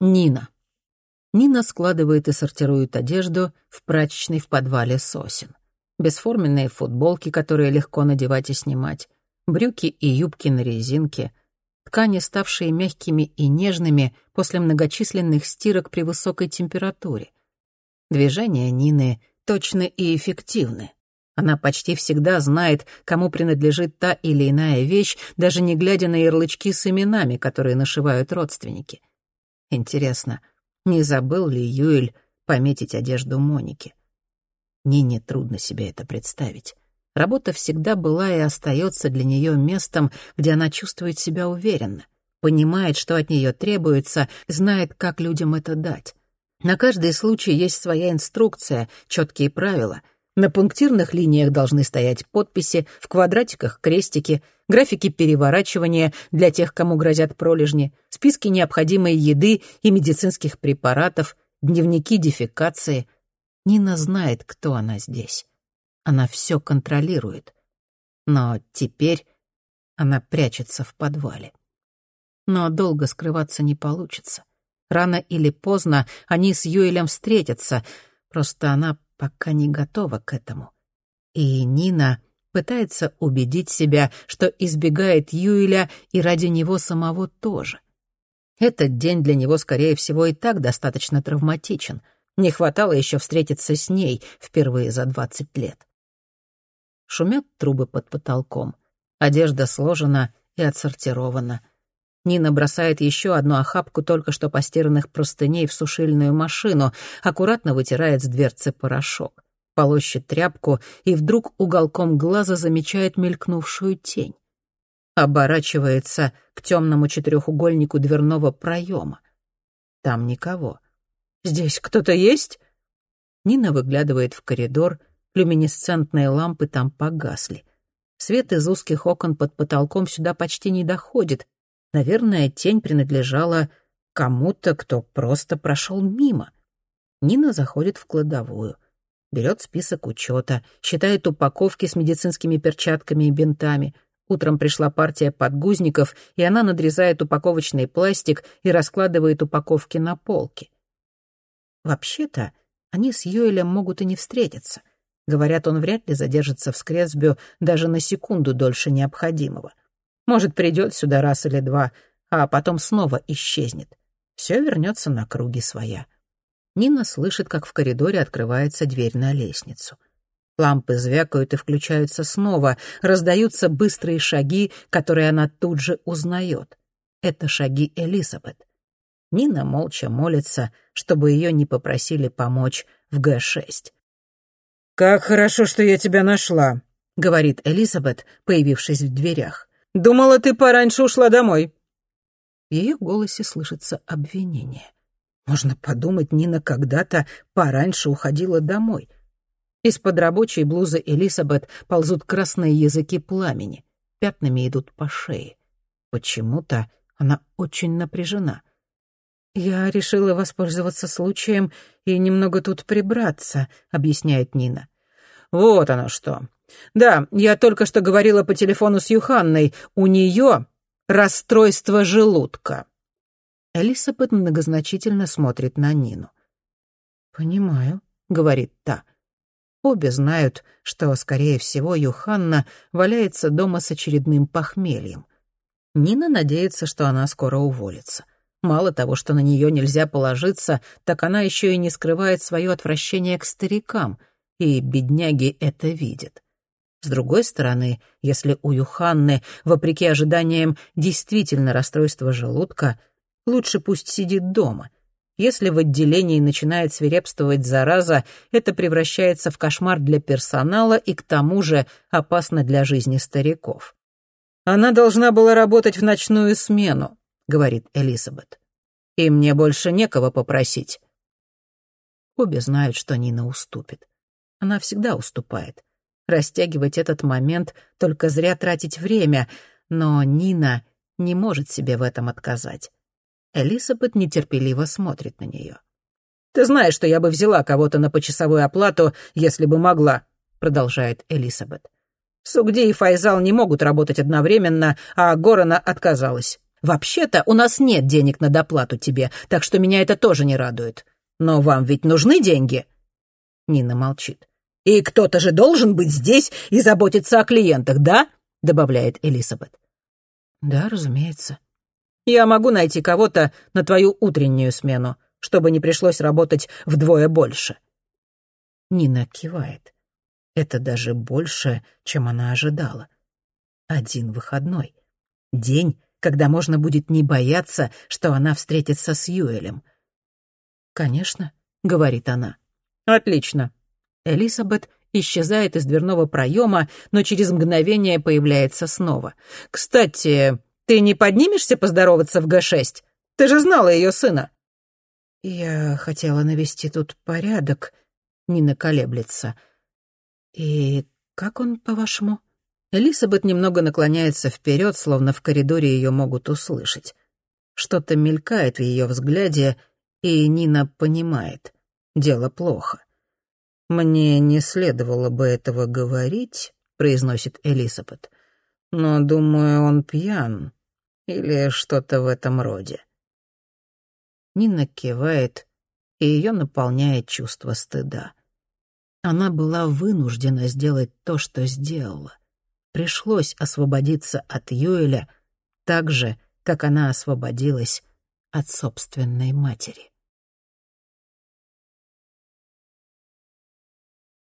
Нина. Нина складывает и сортирует одежду в прачечной в подвале сосен. Бесформенные футболки, которые легко надевать и снимать, брюки и юбки на резинке, ткани, ставшие мягкими и нежными после многочисленных стирок при высокой температуре. Движения Нины точны и эффективны. Она почти всегда знает, кому принадлежит та или иная вещь, даже не глядя на ярлычки с именами, которые нашивают родственники. Интересно, не забыл ли Юэль пометить одежду Моники? Нине трудно себе это представить. Работа всегда была и остается для нее местом, где она чувствует себя уверенно, понимает, что от нее требуется, знает, как людям это дать. На каждый случай есть своя инструкция, четкие правила — на пунктирных линиях должны стоять подписи, в квадратиках — крестики, графики переворачивания для тех, кому грозят пролежни, списки необходимой еды и медицинских препаратов, дневники дефекации. Нина знает, кто она здесь. Она все контролирует. Но теперь она прячется в подвале. Но долго скрываться не получится. Рано или поздно они с Юэлем встретятся, просто она пока не готова к этому. И Нина пытается убедить себя, что избегает Юэля и ради него самого тоже. Этот день для него, скорее всего, и так достаточно травматичен. Не хватало еще встретиться с ней впервые за двадцать лет. Шумят трубы под потолком. Одежда сложена и отсортирована — Нина бросает еще одну охапку только что постиранных простыней в сушильную машину, аккуратно вытирает с дверцы порошок, полощет тряпку и вдруг уголком глаза замечает мелькнувшую тень. Оборачивается к темному четырехугольнику дверного проема. Там никого. «Здесь кто-то есть?» Нина выглядывает в коридор, люминесцентные лампы там погасли. Свет из узких окон под потолком сюда почти не доходит, Наверное, тень принадлежала кому-то, кто просто прошел мимо. Нина заходит в кладовую, берет список учета, считает упаковки с медицинскими перчатками и бинтами. Утром пришла партия подгузников, и она надрезает упаковочный пластик и раскладывает упаковки на полке. Вообще-то, они с Йоэлем могут и не встретиться. Говорят, он вряд ли задержится в Скресбю даже на секунду дольше необходимого. — может, придет сюда раз или два, а потом снова исчезнет. Все вернется на круги своя. Нина слышит, как в коридоре открывается дверь на лестницу. Лампы звякают и включаются снова, раздаются быстрые шаги, которые она тут же узнает. Это шаги Элизабет. Нина молча молится, чтобы ее не попросили помочь в Г-6. «Как хорошо, что я тебя нашла», — говорит Элизабет, появившись в дверях. Думала, ты пораньше ушла домой». В ее голосе слышится обвинение. Можно подумать, Нина когда-то пораньше уходила домой. Из-под рабочей блузы Элизабет ползут красные языки пламени, пятнами идут по шее. Почему-то она очень напряжена. «Я решила воспользоваться случаем и немного тут прибраться», — объясняет Нина. «Вот оно что. Да, я только что говорила по телефону с Юханной. У нее расстройство желудка. Элисабет многозначительно смотрит на Нину. «Понимаю», — говорит та. Обе знают, что, скорее всего, Юханна валяется дома с очередным похмельем. Нина надеется, что она скоро уволится. Мало того, что на нее нельзя положиться, так она еще и не скрывает свое отвращение к старикам, и бедняги это видят. С другой стороны, если у Юханны, вопреки ожиданиям, действительно расстройство желудка, лучше пусть сидит дома. Если в отделении начинает свирепствовать зараза, это превращается в кошмар для персонала и к тому же опасно для жизни стариков. «Она должна была работать в ночную смену», — говорит Элизабет. «И мне больше некого попросить». Обе знают, что Нина уступит. Она всегда уступает. Растягивать этот момент, только зря тратить время, но Нина не может себе в этом отказать. Элизабет нетерпеливо смотрит на нее. «Ты знаешь, что я бы взяла кого-то на почасовую оплату, если бы могла», — продолжает Элизабет. «Сугди и Файзал не могут работать одновременно, а Горана отказалась. Вообще-то у нас нет денег на доплату тебе, так что меня это тоже не радует. Но вам ведь нужны деньги?» Нина молчит. «И кто-то же должен быть здесь и заботиться о клиентах, да?» — добавляет Элизабет. «Да, разумеется». «Я могу найти кого-то на твою утреннюю смену, чтобы не пришлось работать вдвое больше». Нина кивает. Это даже больше, чем она ожидала. Один выходной. День, когда можно будет не бояться, что она встретится с Юэлем. «Конечно», — говорит она. «Отлично». Элизабет исчезает из дверного проема, но через мгновение появляется снова. «Кстати, ты не поднимешься поздороваться в Г-6? Ты же знала ее сына». «Я хотела навести тут порядок», — Нина колеблется. «И как он, по-вашему?» Элизабет немного наклоняется вперед, словно в коридоре ее могут услышать. Что-то мелькает в ее взгляде, и Нина понимает. Дело плохо. «Мне не следовало бы этого говорить», — произносит Элизабет. «Но, думаю, он пьян или что-то в этом роде». Нина кивает, и ее наполняет чувство стыда. Она была вынуждена сделать то, что сделала. Пришлось освободиться от Юэля так же, как она освободилась от собственной матери.